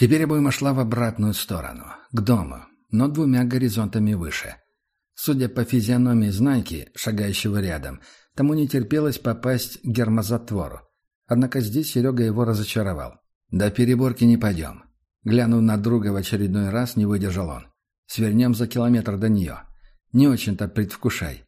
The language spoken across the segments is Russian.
Теперь обойма шла в обратную сторону, к дому, но двумя горизонтами выше. Судя по физиономии Знайки, шагающего рядом, тому не терпелось попасть к гермозатвору. Однако здесь Серега его разочаровал. «До переборки не пойдем». Глянув на друга в очередной раз, не выдержал он. «Свернем за километр до нее. Не очень-то предвкушай».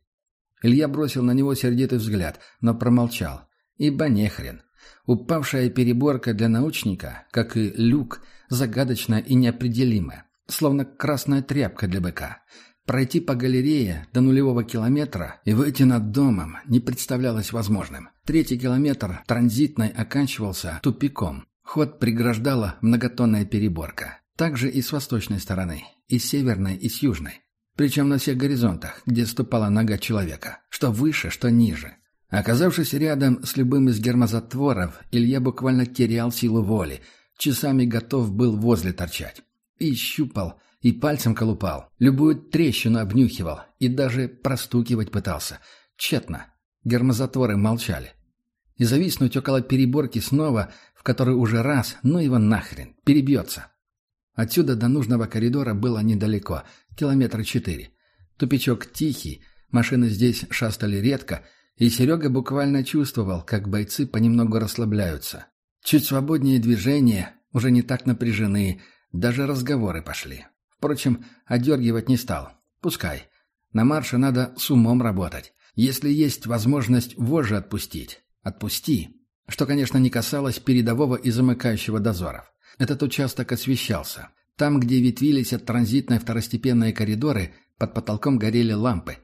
Илья бросил на него сердитый взгляд, но промолчал. Ибо нехрен. Упавшая переборка для научника, как и люк, загадочная и неопределимая, словно красная тряпка для быка. Пройти по галерее до нулевого километра и выйти над домом не представлялось возможным. Третий километр транзитной оканчивался тупиком. Ход преграждала многотонная переборка. Также и с восточной стороны, и с северной, и с южной. Причем на всех горизонтах, где ступала нога человека. Что выше, что ниже. Оказавшись рядом с любым из гермозатворов, Илья буквально терял силу воли. Часами готов был возле торчать. И щупал, и пальцем колупал, любую трещину обнюхивал и даже простукивать пытался. Тщетно. Гермозатворы молчали. И зависнуть около переборки снова, в которой уже раз, ну его нахрен, перебьется. Отсюда до нужного коридора было недалеко, километра четыре. Тупичок тихий, машины здесь шастали редко, и Серега буквально чувствовал, как бойцы понемногу расслабляются. Чуть свободнее движения, уже не так напряжены, даже разговоры пошли. Впрочем, одергивать не стал. Пускай. На марше надо с умом работать. Если есть возможность вожжи отпустить, отпусти. Что, конечно, не касалось передового и замыкающего дозоров. Этот участок освещался. Там, где ветвились от транзитной второстепенные коридоры, под потолком горели лампы.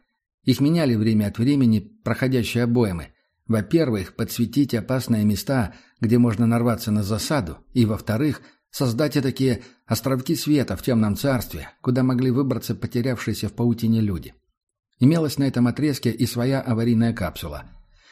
Их меняли время от времени проходящие обоймы. Во-первых, подсветить опасные места, где можно нарваться на засаду, и, во-вторых, Создать такие островки света в темном царстве, куда могли выбраться потерявшиеся в паутине люди. Имелась на этом отрезке и своя аварийная капсула.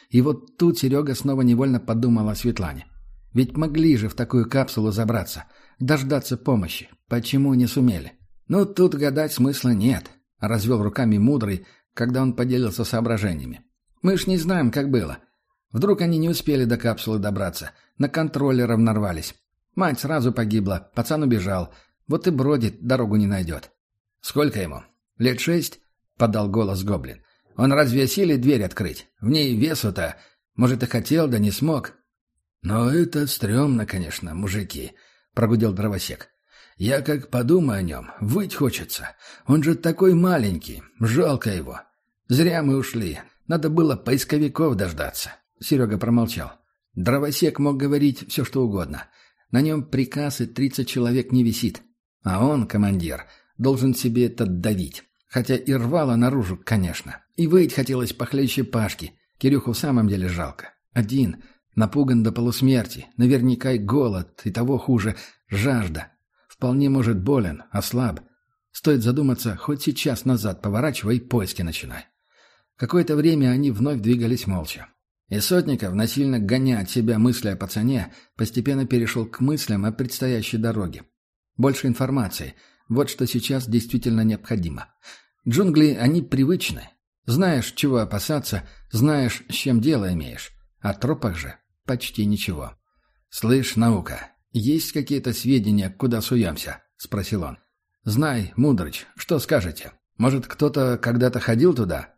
И вот тут Серега снова невольно подумал о Светлане. Ведь могли же в такую капсулу забраться, дождаться помощи. Почему не сумели? Ну, тут гадать смысла нет, развел руками мудрый, когда он поделился соображениями. Мы ж не знаем, как было. Вдруг они не успели до капсулы добраться, на контроллеров нарвались. Мать сразу погибла, пацан убежал. Вот и бродит, дорогу не найдет. «Сколько ему? Лет шесть?» — подал голос Гоблин. «Он разве осилит дверь открыть? В ней весу-то. Может, и хотел, да не смог». «Но это стрёмно, конечно, мужики», — прогудел дровосек. «Я как подумаю о нем, выть хочется. Он же такой маленький, жалко его. Зря мы ушли. Надо было поисковиков дождаться». Серега промолчал. Дровосек мог говорить все, что угодно. На нем приказ и тридцать человек не висит. А он, командир, должен себе это давить. Хотя и рвало наружу, конечно. И выйти хотелось похлеще Пашки. Кирюху в самом деле жалко. Один, напуган до полусмерти. Наверняка и голод, и того хуже — жажда. Вполне может болен, ослаб. Стоит задуматься, хоть сейчас назад поворачивай и поиски начинай. Какое-то время они вновь двигались молча. И Сотников, насильно гоня от себя мысли о пацане, постепенно перешел к мыслям о предстоящей дороге. Больше информации. Вот что сейчас действительно необходимо. Джунгли, они привычны. Знаешь, чего опасаться, знаешь, с чем дело имеешь. О тропах же почти ничего. «Слышь, наука, есть какие-то сведения, куда суемся?» — спросил он. «Знай, Мудрыч, что скажете? Может, кто-то когда-то ходил туда?»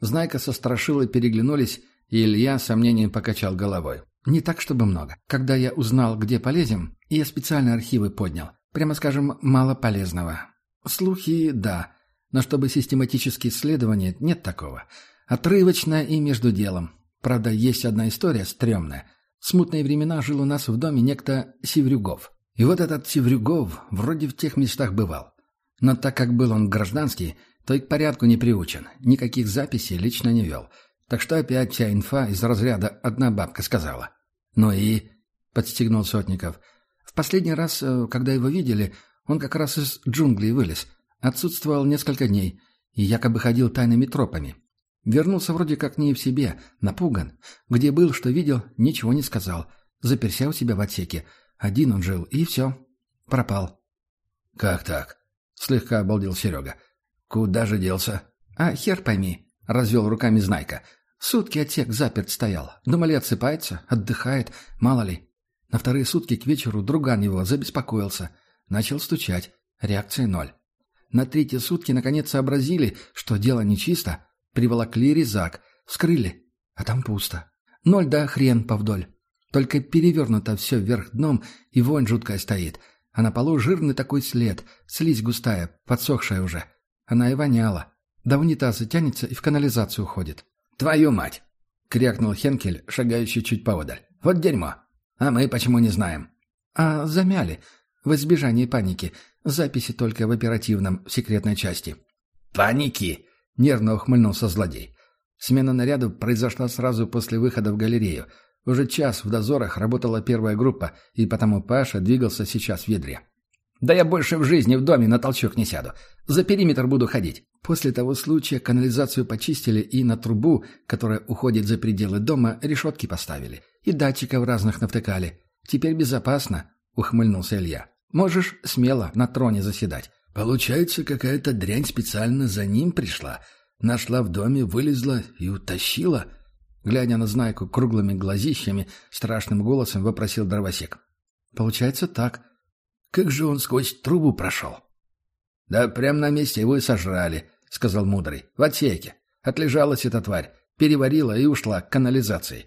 Знайка со Страшилой переглянулись, и Илья с сомнением покачал головой. «Не так, чтобы много. Когда я узнал, где полезем, я специально архивы поднял. Прямо скажем, мало полезного. Слухи – да, но чтобы систематические исследования – нет такого. Отрывочно и между делом. Правда, есть одна история стрёмная. Смутные времена жил у нас в доме некто Севрюгов. И вот этот Севрюгов вроде в тех местах бывал. Но так как был он гражданский, то и к порядку не приучен, никаких записей лично не вел – так что опять вся инфа из разряда «одна бабка сказала». «Ну и...» — подстегнул Сотников. «В последний раз, э, когда его видели, он как раз из джунглей вылез. Отсутствовал несколько дней и якобы ходил тайными тропами. Вернулся вроде как не в себе, напуган. Где был, что видел, ничего не сказал. Заперся у себя в отсеке. Один он жил, и все. Пропал». «Как так?» — слегка обалдел Серега. «Куда же делся?» «А хер пойми», — развел руками Знайка. Сутки отсек заперт стоял. Думали, отсыпается, отдыхает, мало ли. На вторые сутки к вечеру друган его забеспокоился. Начал стучать. Реакция ноль. На третьи сутки наконец сообразили, что дело нечисто. Приволокли резак. Вскрыли. А там пусто. Ноль да хрен повдоль. Только перевернуто все вверх дном, и вонь жуткая стоит. А на полу жирный такой след, слизь густая, подсохшая уже. Она и воняла. До унитаза тянется и в канализацию уходит. «Твою мать!» — крякнул Хенкель, шагающий чуть поодаль. «Вот дерьмо! А мы почему не знаем?» «А замяли. В избежании паники. Записи только в оперативном, в секретной части». «Паники!» — нервно ухмыльнулся злодей. Смена наряда произошла сразу после выхода в галерею. Уже час в дозорах работала первая группа, и потому Паша двигался сейчас в ведре. «Да я больше в жизни в доме на толчок не сяду. За периметр буду ходить». После того случая канализацию почистили и на трубу, которая уходит за пределы дома, решетки поставили. И датчиков разных навтыкали. Теперь безопасно, — ухмыльнулся Илья. Можешь смело на троне заседать. Получается, какая-то дрянь специально за ним пришла. Нашла в доме, вылезла и утащила. Глядя на Знайку круглыми глазищами, страшным голосом вопросил дровосек. Получается так. Как же он сквозь трубу прошел? Да прямо на месте его и сожрали, — сказал Мудрый. — В отсеке. Отлежалась эта тварь, переварила и ушла к канализации.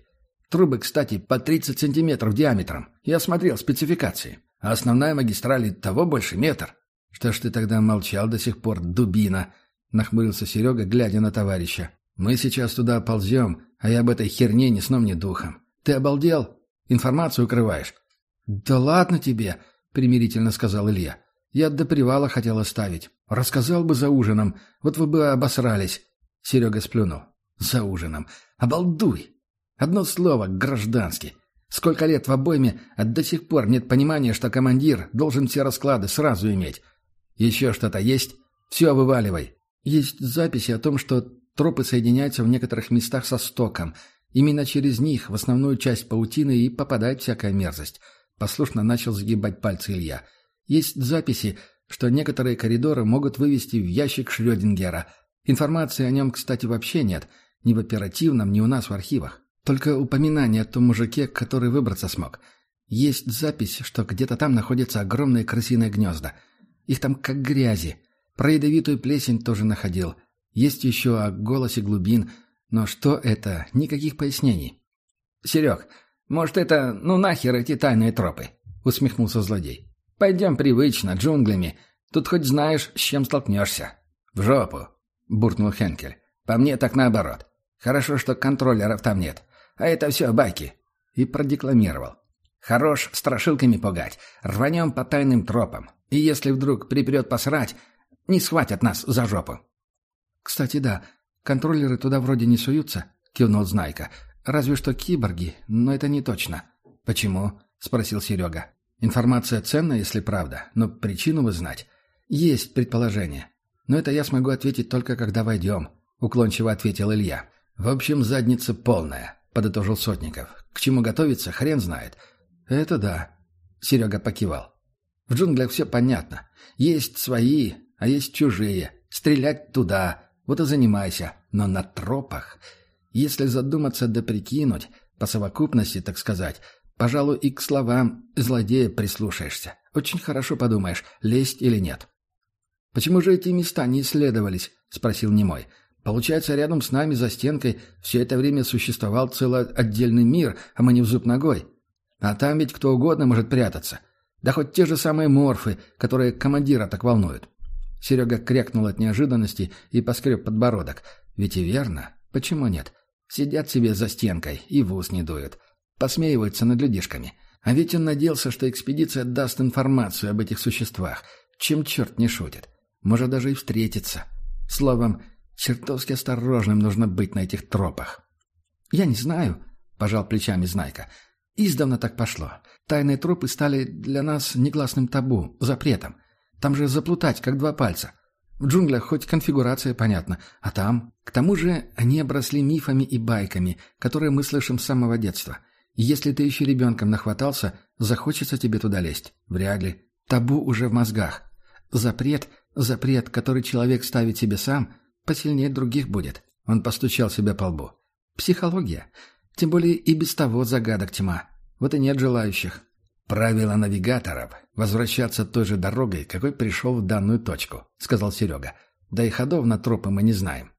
Трубы, кстати, по 30 сантиметров диаметром. Я смотрел спецификации. А основная магистраль того больше метр. — Что ж ты тогда молчал до сих пор, дубина? — нахмурился Серега, глядя на товарища. — Мы сейчас туда ползем, а я об этой херне ни сном, ни духом. Ты обалдел? Информацию укрываешь? — Да ладно тебе, — примирительно сказал Илья. Я до привала хотел оставить. Рассказал бы за ужином. Вот вы бы обосрались. Серега сплюнул. За ужином. Обалдуй. Одно слово. Гражданский. Сколько лет в обойме, а до сих пор нет понимания, что командир должен все расклады сразу иметь. Еще что-то есть? Все вываливай. Есть записи о том, что тропы соединяются в некоторых местах со стоком. Именно через них в основную часть паутины и попадает всякая мерзость. Послушно начал сгибать пальцы Илья. Есть записи, что некоторые коридоры могут вывести в ящик Шрёдингера. Информации о нем, кстати, вообще нет. Ни в оперативном, ни у нас в архивах. Только упоминание о том мужике, который выбраться смог. Есть запись, что где-то там находятся огромные крысиные гнезда. Их там как грязи. Про ядовитую плесень тоже находил. Есть еще о голосе глубин. Но что это? Никаких пояснений. «Серег, может, это ну нахер эти тайные тропы?» — усмехнулся злодей. Пойдем привычно, джунглями. Тут хоть знаешь, с чем столкнешься». «В жопу», — буркнул Хенкель. «По мне так наоборот. Хорошо, что контроллеров там нет. А это все байки». И продекламировал. «Хорош страшилками пугать. Рванем по тайным тропам. И если вдруг припрет посрать, не схватят нас за жопу». «Кстати, да, контроллеры туда вроде не суются», — кивнул Знайка. «Разве что киборги, но это не точно». «Почему?» — спросил Серега. Информация ценна, если правда, но причину вы знать. Есть предположение. Но это я смогу ответить только когда войдем, уклончиво ответил Илья. В общем, задница полная, подытожил Сотников. К чему готовиться, хрен знает. Это да. Серега покивал. В джунглях все понятно. Есть свои, а есть чужие. Стрелять туда. Вот и занимайся. Но на тропах... Если задуматься да прикинуть, по совокупности, так сказать, Пожалуй, и к словам злодея прислушаешься. Очень хорошо подумаешь, лезть или нет. «Почему же эти места не исследовались?» — спросил Немой. «Получается, рядом с нами за стенкой все это время существовал целый отдельный мир, а мы не в зуб ногой. А там ведь кто угодно может прятаться. Да хоть те же самые морфы, которые командира так волнуют». Серега крякнул от неожиданности и поскреб подбородок. «Ведь и верно. Почему нет? Сидят себе за стенкой и в ус не дуют. Посмеиваются над людишками. А ведь он надеялся, что экспедиция даст информацию об этих существах. Чем черт не шутит. Может даже и встретиться. Словом, чертовски осторожным нужно быть на этих тропах. «Я не знаю», — пожал плечами Знайка. «Издавна так пошло. Тайные тропы стали для нас негласным табу, запретом. Там же заплутать, как два пальца. В джунглях хоть конфигурация понятна, а там... К тому же они обросли мифами и байками, которые мы слышим с самого детства. Если ты еще ребенком нахватался, захочется тебе туда лезть? Вряд ли. Табу уже в мозгах. Запрет, запрет, который человек ставит себе сам, посильнее других будет. Он постучал себя по лбу. Психология. Тем более и без того загадок тьма. Вот и нет желающих. «Правило навигаторов — возвращаться той же дорогой, какой пришел в данную точку», — сказал Серега. «Да и ходов на тропы мы не знаем».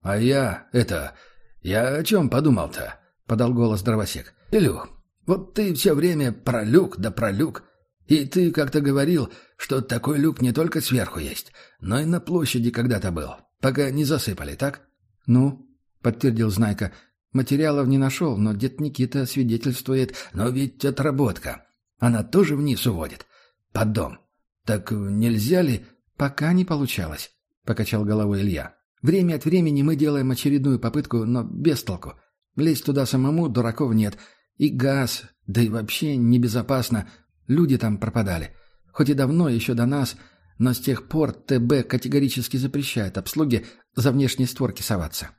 «А я... это... я о чем подумал-то?» — подал голос дровосек. «Илюх, вот ты все время про люк да про люк. И ты как-то говорил, что такой люк не только сверху есть, но и на площади когда-то был, пока не засыпали, так?» «Ну?» — подтвердил Знайка. «Материалов не нашел, но дед Никита свидетельствует. Но ведь отработка. Она тоже вниз уводит. Под дом. Так нельзя ли...» «Пока не получалось», — покачал головой Илья. «Время от времени мы делаем очередную попытку, но без толку. Лезть туда самому дураков нет. И газ, да и вообще небезопасно. Люди там пропадали. Хоть и давно, еще до нас, но с тех пор ТБ категорически запрещает обслуге за внешние створки соваться.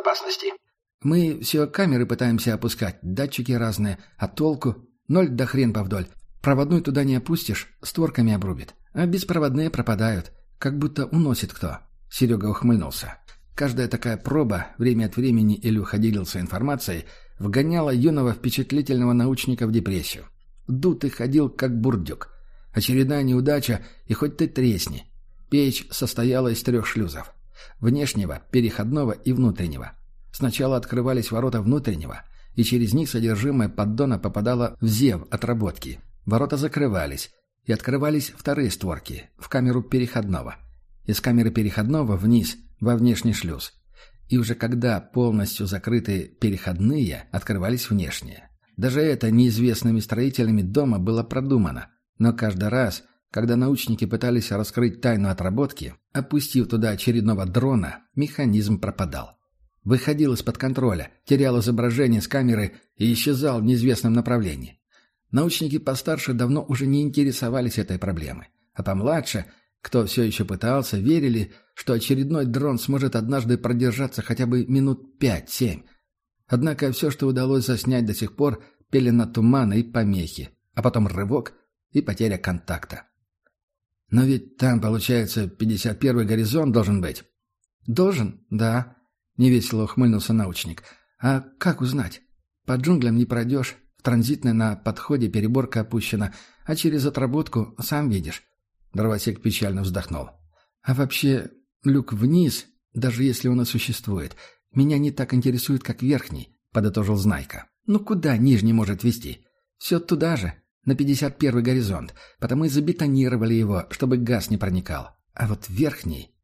Безопасности. Мы все камеры пытаемся опускать, датчики разные, а толку? Ноль да хрен повдоль. Проводной туда не опустишь, створками обрубит. А беспроводные пропадают, как будто уносит кто. Серега ухмыльнулся. Каждая такая проба, время от времени Илюха делился информацией, вгоняла юного впечатлительного научника в депрессию. Дутый ходил, как бурдюк. Очередная неудача, и хоть ты тресни. Печь состояла из трех шлюзов. Внешнего, переходного и внутреннего. Сначала открывались ворота внутреннего, и через них содержимое поддона попадало в зев отработки. Ворота закрывались, и открывались вторые створки, в камеру переходного. Из камеры переходного вниз – во внешний шлюз. И уже когда полностью закрыты переходные, открывались внешние. Даже это неизвестными строителями дома было продумано. Но каждый раз, когда научники пытались раскрыть тайну отработки, опустив туда очередного дрона, механизм пропадал. Выходил из-под контроля, терял изображение с камеры и исчезал в неизвестном направлении. Научники постарше давно уже не интересовались этой проблемой, а помладше – кто все еще пытался, верили, что очередной дрон сможет однажды продержаться хотя бы минут пять-семь. Однако все, что удалось заснять до сих пор, пелена тумана и помехи, а потом рывок и потеря контакта. Но ведь там, получается, 51-й горизонт должен быть. Должен, да, невесело ухмыльнулся научник. А как узнать? По джунглям не пройдешь, в транзитной на подходе переборка опущена, а через отработку сам видишь. Дровосек печально вздохнул. «А вообще, люк вниз, даже если он и существует, меня не так интересует, как верхний», — подытожил Знайка. «Ну куда нижний может вести? Все туда же, на 51-й горизонт, потому и забетонировали его, чтобы газ не проникал. А вот верхний...»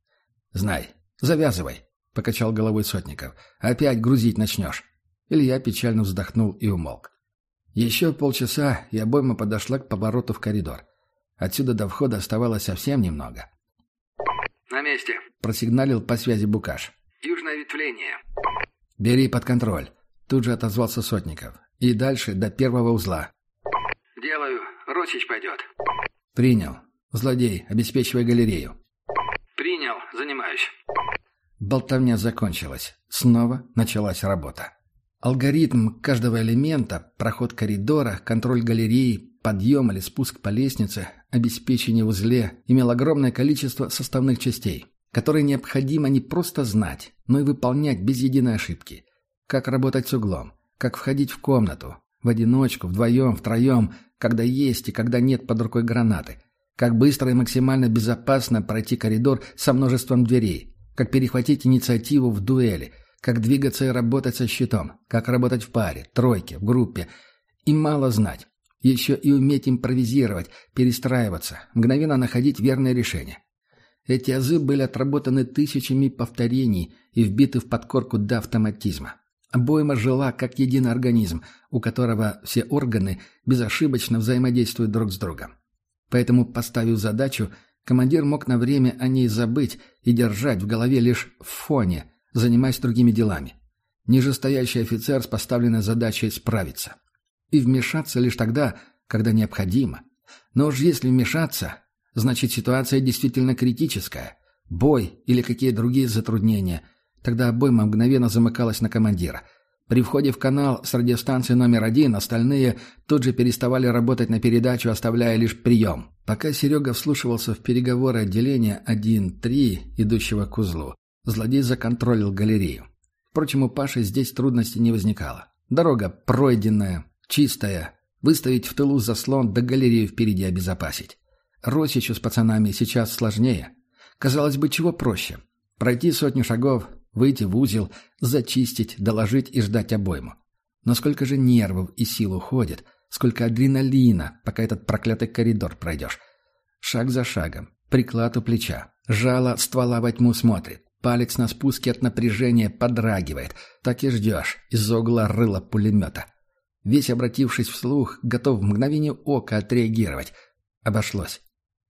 «Знай, завязывай», — покачал головой Сотников. «Опять грузить начнешь». Илья печально вздохнул и умолк. Еще полчаса, и обойма подошла к повороту в коридор. Отсюда до входа оставалось совсем немного. «На месте», — просигналил по связи Букаш. «Южное ветвление». «Бери под контроль», — тут же отозвался Сотников. «И дальше до первого узла». «Делаю. Росич пойдет». «Принял. Злодей, обеспечивай галерею». «Принял. Занимаюсь». Болтовня закончилась. Снова началась работа. Алгоритм каждого элемента, проход коридора, контроль галереи, подъем или спуск по лестнице, обеспечение в узле имел огромное количество составных частей, которые необходимо не просто знать, но и выполнять без единой ошибки. Как работать с углом, как входить в комнату, в одиночку, вдвоем, втроем, когда есть и когда нет под рукой гранаты, как быстро и максимально безопасно пройти коридор со множеством дверей, как перехватить инициативу в дуэли, как двигаться и работать со щитом, как работать в паре, тройке, в группе. И мало знать. Еще и уметь импровизировать, перестраиваться, мгновенно находить верное решение. Эти азы были отработаны тысячами повторений и вбиты в подкорку до автоматизма. Обойма жила как единый организм, у которого все органы безошибочно взаимодействуют друг с другом. Поэтому, поставив задачу, командир мог на время о ней забыть и держать в голове лишь в фоне, занимаясь другими делами. Нижестоящий офицер с поставленной задачей справиться и вмешаться лишь тогда, когда необходимо. Но уж если вмешаться, значит ситуация действительно критическая. Бой или какие другие затруднения. Тогда обойма мгновенно замыкалась на командира. При входе в канал с радиостанции номер один остальные тут же переставали работать на передачу, оставляя лишь прием. Пока Серега вслушивался в переговоры отделения 1-3, идущего к узлу, злодей законтролил галерею. Впрочем, у Паши здесь трудностей не возникало. Дорога пройденная, Чистая, Выставить в тылу заслон до галереи впереди обезопасить. Росичу с пацанами сейчас сложнее. Казалось бы, чего проще. Пройти сотню шагов, выйти в узел, зачистить, доложить и ждать обойму. Но сколько же нервов и сил уходит, сколько адреналина, пока этот проклятый коридор пройдешь. Шаг за шагом, приклад у плеча, жало ствола во тьму смотрит, палец на спуске от напряжения подрагивает. Так и ждешь, из угла рыла пулемета. Весь обратившись вслух, готов в мгновение ока отреагировать. Обошлось.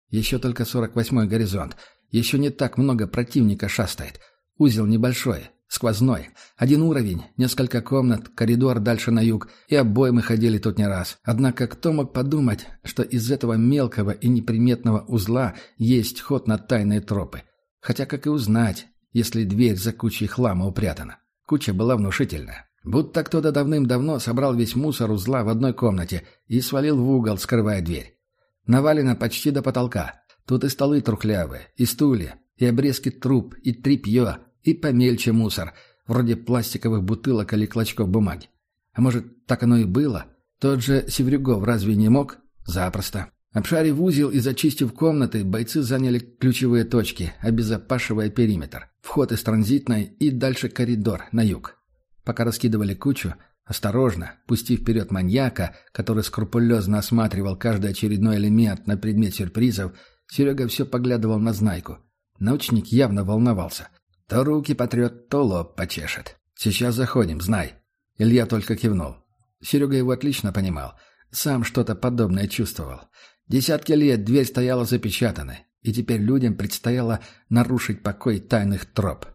Еще только сорок восьмой горизонт. Еще не так много противника шастает. Узел небольшой, сквозной. Один уровень, несколько комнат, коридор дальше на юг. И обои мы ходили тут не раз. Однако кто мог подумать, что из этого мелкого и неприметного узла есть ход на тайные тропы? Хотя как и узнать, если дверь за кучей хлама упрятана? Куча была внушительная. Будто кто-то давным-давно собрал весь мусор узла в одной комнате и свалил в угол, скрывая дверь. Навалено почти до потолка. Тут и столы трухлявые, и стулья, и обрезки труб, и тряпье, и помельче мусор, вроде пластиковых бутылок или клочков бумаги. А может, так оно и было? Тот же Севрюгов разве не мог? Запросто. Обшарив узел и зачистив комнаты, бойцы заняли ключевые точки, обезопашивая периметр. Вход из транзитной и дальше коридор, на юг. Пока раскидывали кучу, Осторожно, пустив вперед маньяка, который скрупулезно осматривал каждый очередной элемент на предмет сюрпризов, Серега все поглядывал на Знайку. Научник явно волновался. То руки потрет, то лоб почешет. «Сейчас заходим, знай». Илья только кивнул. Серега его отлично понимал. Сам что-то подобное чувствовал. Десятки лет дверь стояла запечатанной, и теперь людям предстояло нарушить покой тайных троп.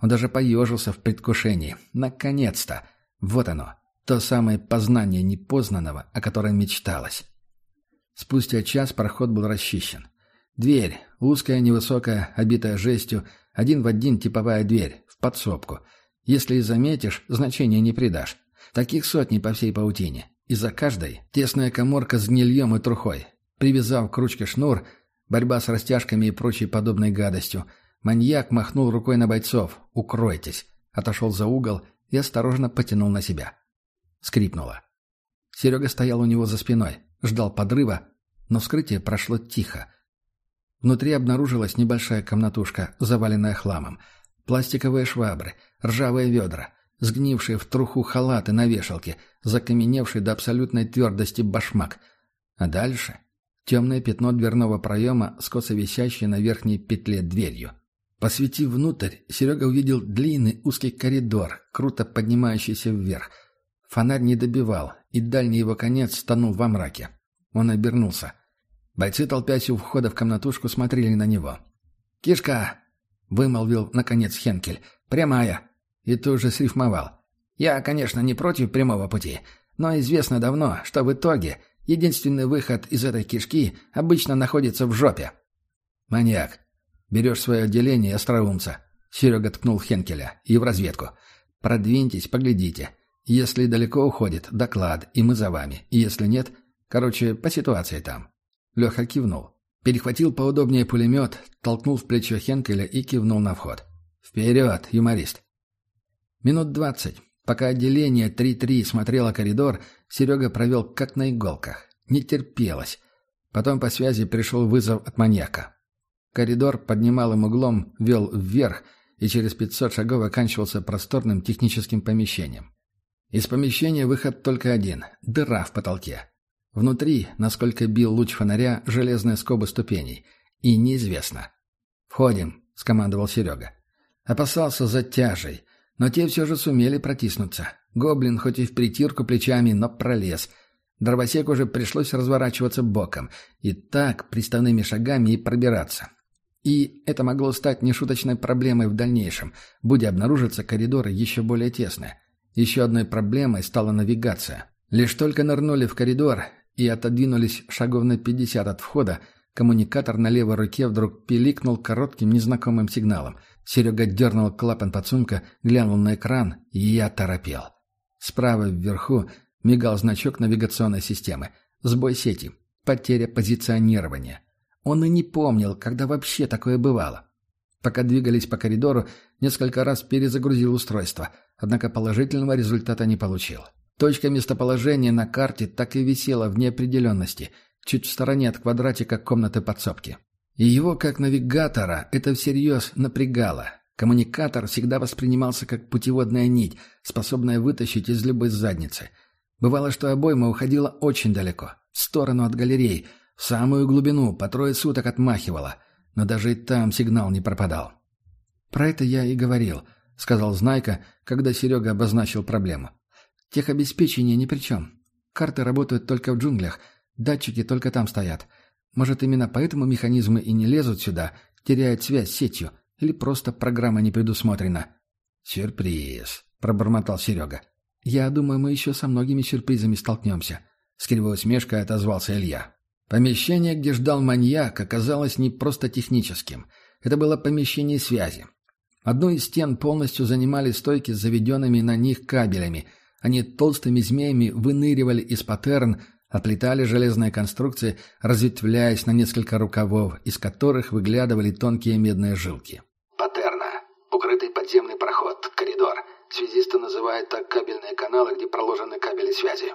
Он даже поежился в предвкушении. Наконец-то! Вот оно, то самое познание непознанного, о котором мечталось. Спустя час проход был расчищен. Дверь, узкая, невысокая, обитая жестью, один в один типовая дверь, в подсобку. Если и заметишь, значения не придашь. Таких сотни по всей паутине. И за каждой тесная коморка с гнильем и трухой. Привязав к ручке шнур, борьба с растяжками и прочей подобной гадостью, маньяк махнул рукой на бойцов «Укройтесь!» Отошел за угол и осторожно потянул на себя. Скрипнуло. Серега стоял у него за спиной, ждал подрыва, но вскрытие прошло тихо. Внутри обнаружилась небольшая комнатушка, заваленная хламом. Пластиковые швабры, ржавые ведра, сгнившие в труху халаты на вешалке, закаменевший до абсолютной твердости башмак. А дальше темное пятно дверного проема с косо на верхней петле дверью. Посветив внутрь, Серега увидел длинный узкий коридор, круто поднимающийся вверх. Фонарь не добивал, и дальний его конец тонул во мраке. Он обернулся. Бойцы, толпясь у входа в комнатушку, смотрели на него. «Кишка!» — вымолвил, наконец, Хенкель. «Прямая!» И тут же срифмовал. «Я, конечно, не против прямого пути, но известно давно, что в итоге единственный выход из этой кишки обычно находится в жопе». «Маньяк!» Берешь свое отделение остроумца. Серега ткнул Хенкеля. И в разведку. Продвиньтесь, поглядите. Если далеко уходит, доклад, и мы за вами. Если нет, короче, по ситуации там. Леха кивнул. Перехватил поудобнее пулемет, толкнул в плечо Хенкеля и кивнул на вход. «Вперед, юморист!» Минут двадцать. Пока отделение 3-3 смотрело коридор, Серега провел как на иголках. Не терпелось. Потом по связи пришел вызов от маньяка. Коридор под немалым углом вел вверх и через 500 шагов оканчивался просторным техническим помещением. Из помещения выход только один – дыра в потолке. Внутри, насколько бил луч фонаря, железные скобы ступеней. И неизвестно. «Входим», – скомандовал Серега. Опасался за тяжей, но те все же сумели протиснуться. Гоблин хоть и в притирку плечами, но пролез. Дровосек уже пришлось разворачиваться боком. И так приставными шагами и пробираться. И это могло стать нешуточной проблемой в дальнейшем, будь обнаружиться коридоры еще более тесные. Еще одной проблемой стала навигация. Лишь только нырнули в коридор и отодвинулись шагов на 50 от входа, коммуникатор на левой руке вдруг пиликнул коротким незнакомым сигналом. Серега дернул клапан подсумка, глянул на экран, и я торопел. Справа вверху мигал значок навигационной системы. Сбой сети. Потеря позиционирования. Он и не помнил, когда вообще такое бывало. Пока двигались по коридору, несколько раз перезагрузил устройство, однако положительного результата не получил. Точка местоположения на карте так и висела в неопределенности, чуть в стороне от квадратика комнаты подсобки. И его, как навигатора, это всерьез напрягало. Коммуникатор всегда воспринимался как путеводная нить, способная вытащить из любой задницы. Бывало, что обойма уходила очень далеко, в сторону от галерей, в самую глубину, по трое суток отмахивала, но даже и там сигнал не пропадал. «Про это я и говорил», — сказал Знайка, когда Серега обозначил проблему. «Техобеспечение ни при чем. Карты работают только в джунглях, датчики только там стоят. Может, именно поэтому механизмы и не лезут сюда, теряют связь с сетью, или просто программа не предусмотрена?» «Сюрприз», — пробормотал Серега. «Я думаю, мы еще со многими сюрпризами столкнемся», — с кривой усмешкой отозвался Илья. Помещение, где ждал маньяк, оказалось не просто техническим. Это было помещение связи. Одну из стен полностью занимали стойки с заведенными на них кабелями. Они толстыми змеями выныривали из паттерн, оплетали железные конструкции, разветвляясь на несколько рукавов, из которых выглядывали тонкие медные жилки. Паттерна. Укрытый подземный проход, коридор. Связисты называют так кабельные каналы, где проложены кабели связи.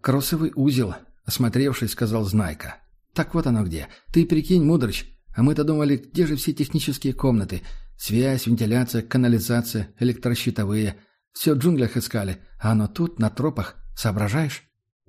«Кроссовый узел», — осмотревшись, сказал Знайка. «Так вот оно где. Ты прикинь, Мудрыч, а мы-то думали, где же все технические комнаты? Связь, вентиляция, канализация, электрощитовые. Все в джунглях искали, а оно тут, на тропах. Соображаешь?»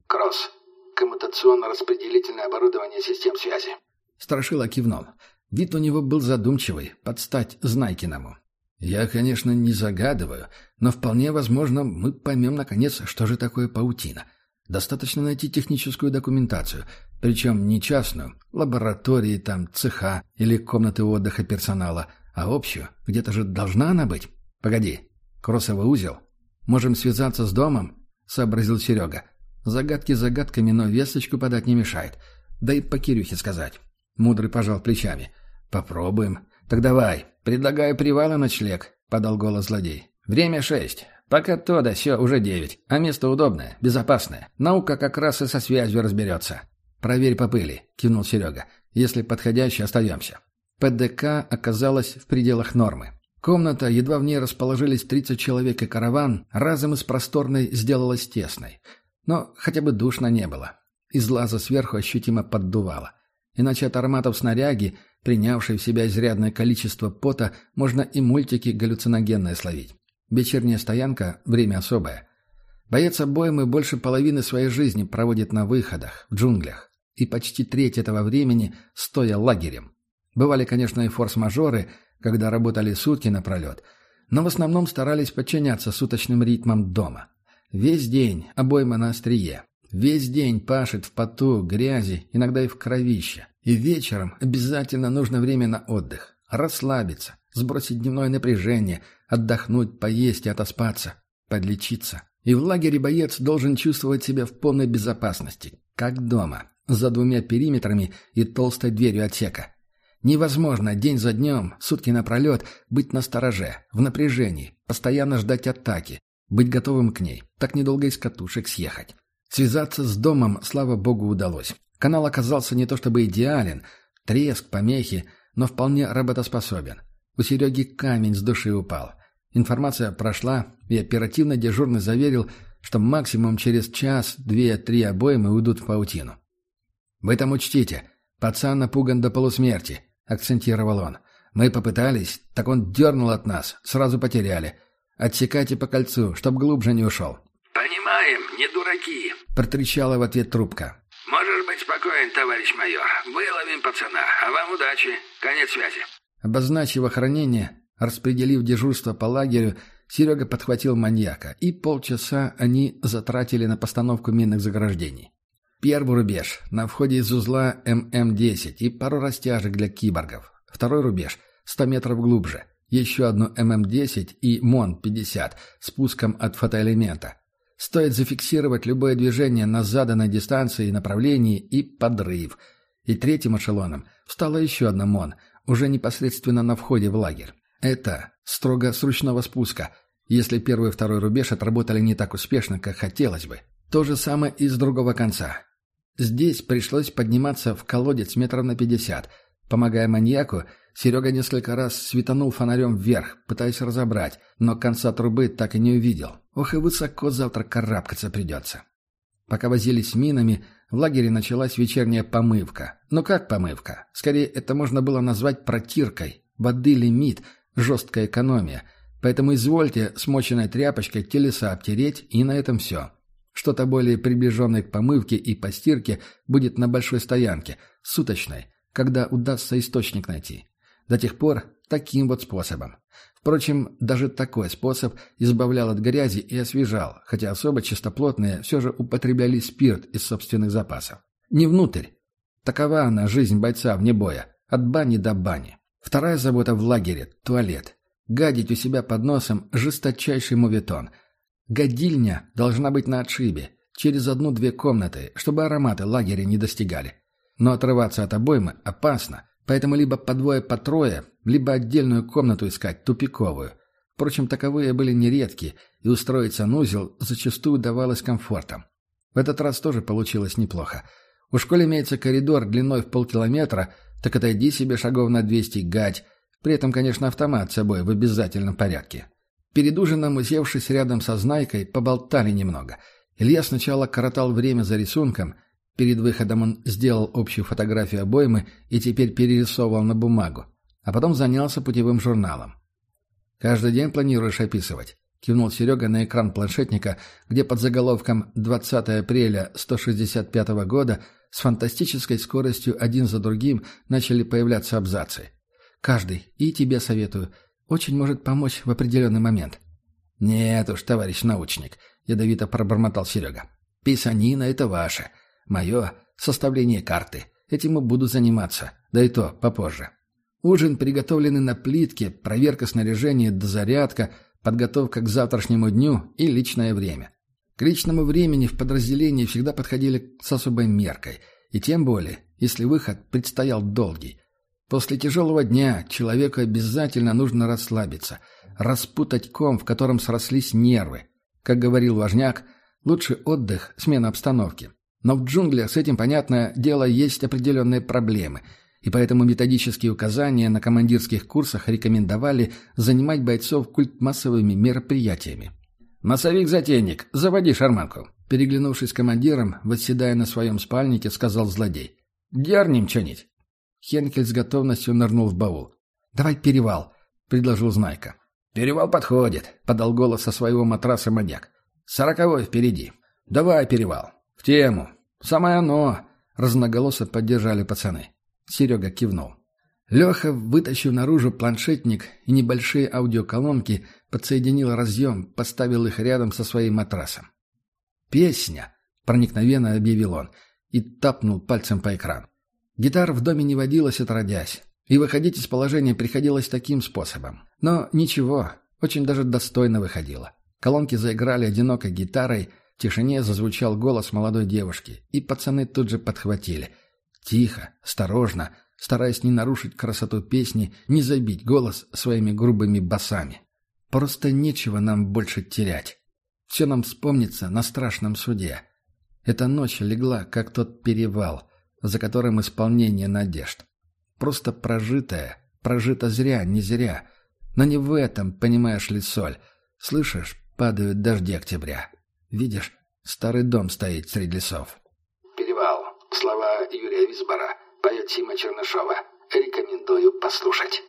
«Кросс. Коммутационно-распределительное оборудование систем связи». Страшила кивнул. Вид у него был задумчивый, под стать Знайкиному. «Я, конечно, не загадываю, но вполне возможно, мы поймем, наконец, что же такое паутина. Достаточно найти техническую документацию, причем не частную, лаборатории там, цеха или комнаты отдыха персонала, а общую. Где-то же должна она быть. Погоди, кроссовый узел. Можем связаться с домом?» — сообразил Серега. «Загадки загадками, но весточку подать не мешает. Да и по Кирюхе сказать». Мудрый пожал плечами. «Попробуем. Так давай, предлагаю привал и ночлег», — подал голос злодей. «Время шесть. Пока то да все уже девять. А место удобное, безопасное. Наука как раз и со связью разберется». «Проверь по пыли», — кивнул Серега. «Если подходящий, остаемся». ПДК оказалась в пределах нормы. Комната, едва в ней расположились 30 человек и караван, разом из просторной сделалась тесной. Но хотя бы душно не было. Из лаза сверху ощутимо поддувало. Иначе от ароматов снаряги, принявшей в себя изрядное количество пота, можно и мультики галлюциногенные словить. Вечерняя стоянка – время особое. Боец обоймы больше половины своей жизни проводит на выходах, в джунглях. И почти треть этого времени стоя лагерем. Бывали, конечно, и форс-мажоры, когда работали сутки напролет, но в основном старались подчиняться суточным ритмам дома. Весь день обойма на острие. Весь день пашет в поту, грязи, иногда и в кровище. И вечером обязательно нужно время на отдых. Расслабиться, сбросить дневное напряжение, отдохнуть, поесть и отоспаться, подлечиться. И в лагере боец должен чувствовать себя в полной безопасности, как дома, за двумя периметрами и толстой дверью отсека. Невозможно день за днем, сутки напролет, быть на стороже, в напряжении, постоянно ждать атаки, быть готовым к ней, так недолго из катушек съехать. Связаться с домом, слава богу, удалось. Канал оказался не то чтобы идеален, треск, помехи, но вполне работоспособен. У Сереги камень с души упал. Информация прошла, и оперативно дежурный заверил, что максимум через час, две, три обоймы уйдут в паутину. «Вы там учтите, пацан напуган до полусмерти», — акцентировал он. «Мы попытались, так он дернул от нас, сразу потеряли. Отсекайте по кольцу, чтоб глубже не ушел. «Понимаем, не дураки», — протрещала в ответ трубка. «Можешь быть спокоен, товарищ майор. Выловим пацана, а вам удачи. Конец связи». Обозначив охранение, распределив дежурство по лагерю, Серега подхватил маньяка, и полчаса они затратили на постановку минных заграждений. Первый рубеж – на входе из узла ММ-10 и пару растяжек для киборгов. Второй рубеж – 100 метров глубже – еще одну ММ-10 и МОН-50 с пуском от фотоэлемента. Стоит зафиксировать любое движение на заданной дистанции и направлении и подрыв. И третьим эшелоном встала еще одна МОН, уже непосредственно на входе в лагерь. Это строго с ручного спуска, если первый и второй рубеж отработали не так успешно, как хотелось бы. То же самое и с другого конца. Здесь пришлось подниматься в колодец метров на пятьдесят, помогая маньяку Серега несколько раз светанул фонарем вверх, пытаясь разобрать, но конца трубы так и не увидел. Ох и высоко завтра карабкаться придется. Пока возились минами, в лагере началась вечерняя помывка. Но как помывка? Скорее, это можно было назвать протиркой. Воды лимит, жесткая экономия. Поэтому извольте смоченной тряпочкой телеса обтереть, и на этом все. Что-то более приближенное к помывке и постирке будет на большой стоянке, суточной, когда удастся источник найти. До тех пор таким вот способом. Впрочем, даже такой способ избавлял от грязи и освежал, хотя особо чистоплотные все же употребляли спирт из собственных запасов. Не внутрь. Такова она, жизнь бойца вне боя. От бани до бани. Вторая забота в лагере – туалет. Гадить у себя под носом – жесточайший моветон. Гадильня должна быть на отшибе, через одну-две комнаты, чтобы ароматы лагеря не достигали. Но отрываться от обоймы опасно, Поэтому либо по двое, по трое, либо отдельную комнату искать, тупиковую. Впрочем, таковые были нередки, и устроить санузел зачастую давалось комфортом. В этот раз тоже получилось неплохо. У школы имеется коридор длиной в полкилометра, так отойди себе шагов на 200 гать, при этом, конечно, автомат с собой в обязательном порядке. Перед ужином, усевшись рядом со Знайкой, поболтали немного. Илья сначала коротал время за рисунком – Перед выходом он сделал общую фотографию обоймы и теперь перерисовывал на бумагу. А потом занялся путевым журналом. «Каждый день планируешь описывать?» — кивнул Серега на экран планшетника, где под заголовком «20 апреля 165 года» с фантастической скоростью один за другим начали появляться абзацы. «Каждый. И тебе советую. Очень может помочь в определенный момент». «Нет уж, товарищ научник», — ядовито пробормотал Серега. «Писанина — это ваше. Мое — составление карты. Этим и буду заниматься, да и то попозже. Ужин, приготовленный на плитке, проверка снаряжения до зарядка, подготовка к завтрашнему дню и личное время. К личному времени в подразделении всегда подходили с особой меркой, и тем более, если выход предстоял долгий. После тяжелого дня человеку обязательно нужно расслабиться, распутать ком, в котором срослись нервы. Как говорил Важняк, лучший отдых – смена обстановки. Но в джунглях с этим, понятное дело, есть определенные проблемы, и поэтому методические указания на командирских курсах рекомендовали занимать бойцов культмассовыми мероприятиями. «Массовик-затейник, заводи шарманку!» Переглянувшись с командиром, восседая на своем спальнике, сказал злодей. «Дернем что-нибудь!» Хенкель с готовностью нырнул в баул. «Давай перевал», — предложил Знайка. «Перевал подходит», — подал голос со своего матраса маньяк. «Сороковой впереди. Давай перевал». «В тему. Самое оно!» — разноголосо поддержали пацаны. Серега кивнул. Леха, вытащив наружу планшетник и небольшие аудиоколонки, подсоединил разъем, поставил их рядом со своим матрасом. «Песня!» — проникновенно объявил он и тапнул пальцем по экрану. Гитар в доме не водилось отродясь, и выходить из положения приходилось таким способом. Но ничего, очень даже достойно выходило. Колонки заиграли одинокой гитарой — в тишине зазвучал голос молодой девушки, и пацаны тут же подхватили. Тихо, осторожно, стараясь не нарушить красоту песни, не забить голос своими грубыми басами. Просто нечего нам больше терять. Все нам вспомнится на страшном суде. Эта ночь легла, как тот перевал, за которым исполнение надежд. Просто прожитая, прожита зря, не зря. Но не в этом, понимаешь ли, соль. Слышишь, падают дожди октября. Видишь, старый дом стоит среди лесов. Перевал. Слова Юрия Висбора. Поет Тима Чернышова. Рекомендую послушать.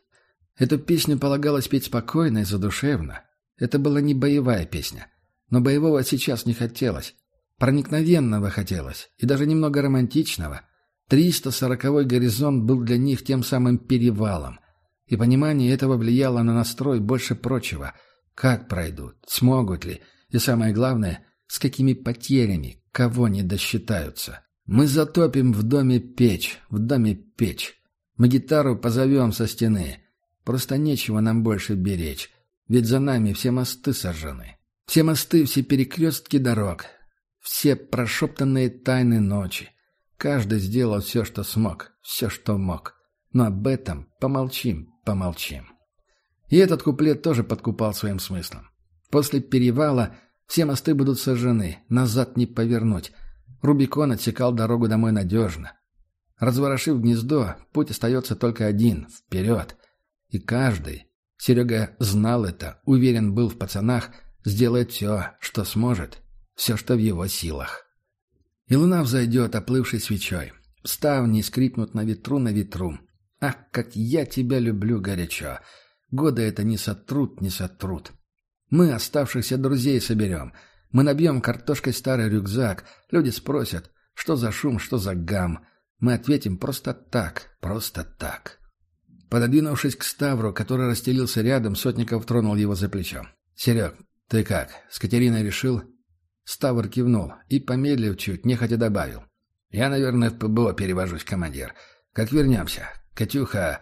Эту песню полагалось петь спокойно и задушевно. Это была не боевая песня. Но боевого сейчас не хотелось. Проникновенного хотелось. И даже немного романтичного. Триста сороковой горизонт был для них тем самым перевалом. И понимание этого влияло на настрой больше прочего. Как пройдут? Смогут ли? И самое главное, с какими потерями, кого не досчитаются. Мы затопим в доме печь, в доме печь. Мы гитару позовем со стены. Просто нечего нам больше беречь, ведь за нами все мосты сожжены. Все мосты, все перекрестки дорог, все прошептанные тайны ночи. Каждый сделал все, что смог, все, что мог. Но об этом помолчим, помолчим. И этот куплет тоже подкупал своим смыслом. После перевала все мосты будут сожжены, назад не повернуть. Рубикон отсекал дорогу домой надежно. Разворошив гнездо, путь остается только один — вперед. И каждый, Серега знал это, уверен был в пацанах, сделает все, что сможет, все, что в его силах. И луна взойдет, оплывшей свечой. Ставни скрипнут на ветру, на ветру. Ах, как я тебя люблю горячо! Годы это не сотрут, не сотрут. Мы оставшихся друзей соберем. Мы набьем картошкой старый рюкзак. Люди спросят, что за шум, что за гам. Мы ответим просто так, просто так. Пододвинувшись к Ставру, который расстелился рядом, Сотников тронул его за плечо. «Серег, ты как, с Катериной решил?» Ставр кивнул и, помедлив чуть, нехотя добавил. «Я, наверное, в ПБО перевожусь, командир. Как вернемся? Катюха...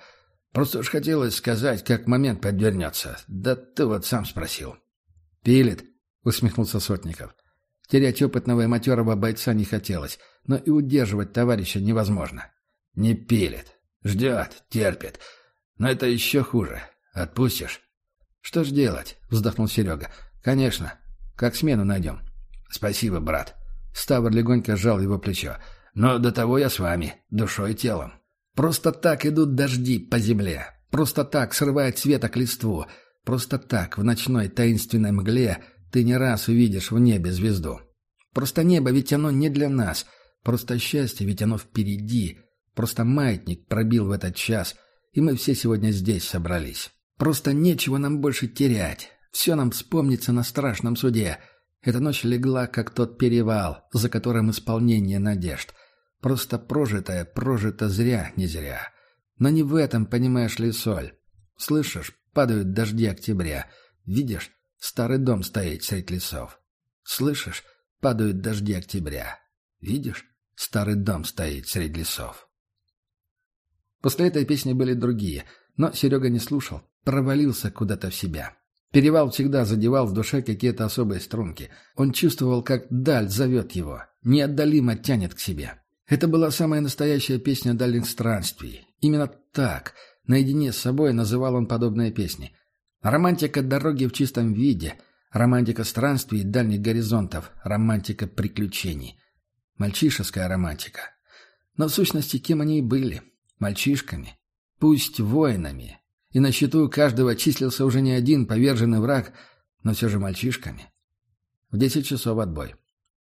Просто уж хотелось сказать, как момент подвернется. Да ты вот сам спросил». «Пилит?» — усмехнулся Сотников. Терять опытного и матерого бойца не хотелось, но и удерживать товарища невозможно. «Не пилит. Ждет, терпит. Но это еще хуже. Отпустишь?» «Что ж делать?» — вздохнул Серега. «Конечно. Как смену найдем?» «Спасибо, брат». Ставр легонько сжал его плечо. «Но до того я с вами, душой и телом». Просто так идут дожди по земле. Просто так срывает светок листву. Просто так в ночной таинственной мгле ты не раз увидишь в небе звезду. Просто небо ведь оно не для нас. Просто счастье ведь оно впереди. Просто маятник пробил в этот час, и мы все сегодня здесь собрались. Просто нечего нам больше терять. Все нам вспомнится на страшном суде. Эта ночь легла, как тот перевал, за которым исполнение надежд. Просто прожитое прожито зря, не зря. Но не в этом, понимаешь ли, соль. Слышишь, падают дожди октября. Видишь, старый дом стоит средь лесов. Слышишь, падают дожди октября. Видишь, старый дом стоит средь лесов. После этой песни были другие, но Серега не слушал, провалился куда-то в себя. Перевал всегда задевал в душе какие-то особые струнки. Он чувствовал, как даль зовет его, неотдалимо тянет к себе. Это была самая настоящая песня дальних странствий. Именно так, наедине с собой, называл он подобные песни. Романтика дороги в чистом виде, романтика странствий и дальних горизонтов, романтика приключений. Мальчишеская романтика. Но в сущности кем они и были? Мальчишками. Пусть воинами. И на счету каждого числился уже не один поверженный враг, но все же мальчишками. В десять часов отбой.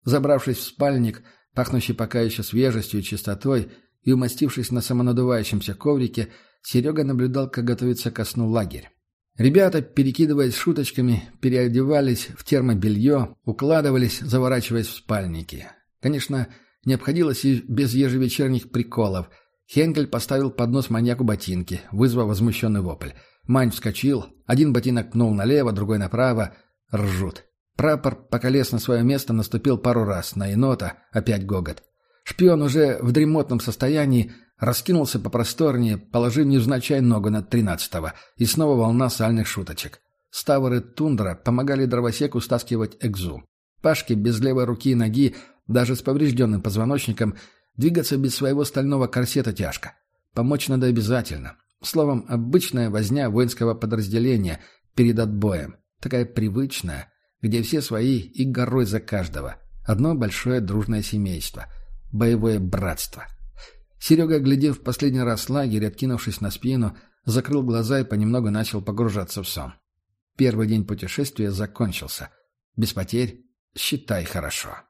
Забравшись в спальник, пахнущий пока еще свежестью и чистотой, и, умастившись на самонадувающемся коврике, Серега наблюдал, как готовится ко сну лагерь. Ребята, перекидываясь шуточками, переодевались в термобелье, укладывались, заворачиваясь в спальники. Конечно, не обходилось и без ежевечерних приколов. Хенкель поставил под нос маньяку ботинки, вызвав возмущенный вопль. Мань вскочил, один ботинок пнул налево, другой направо. Ржут. Прапор, поколес на свое место, наступил пару раз. На енота опять гогот. Шпион уже в дремотном состоянии раскинулся попросторнее, положив невзначай ногу над тринадцатого, и снова волна сальных шуточек. Ставр и Тундра помогали дровосеку стаскивать экзу. Пашке без левой руки и ноги, даже с поврежденным позвоночником, двигаться без своего стального корсета тяжко. Помочь надо обязательно. Словом, обычная возня воинского подразделения перед отбоем. Такая привычная, где все свои и горой за каждого. Одно большое дружное семейство. Боевое братство. Серега, глядев в последний раз лагерь, откинувшись на спину, закрыл глаза и понемногу начал погружаться в сон. Первый день путешествия закончился. Без потерь, считай, хорошо.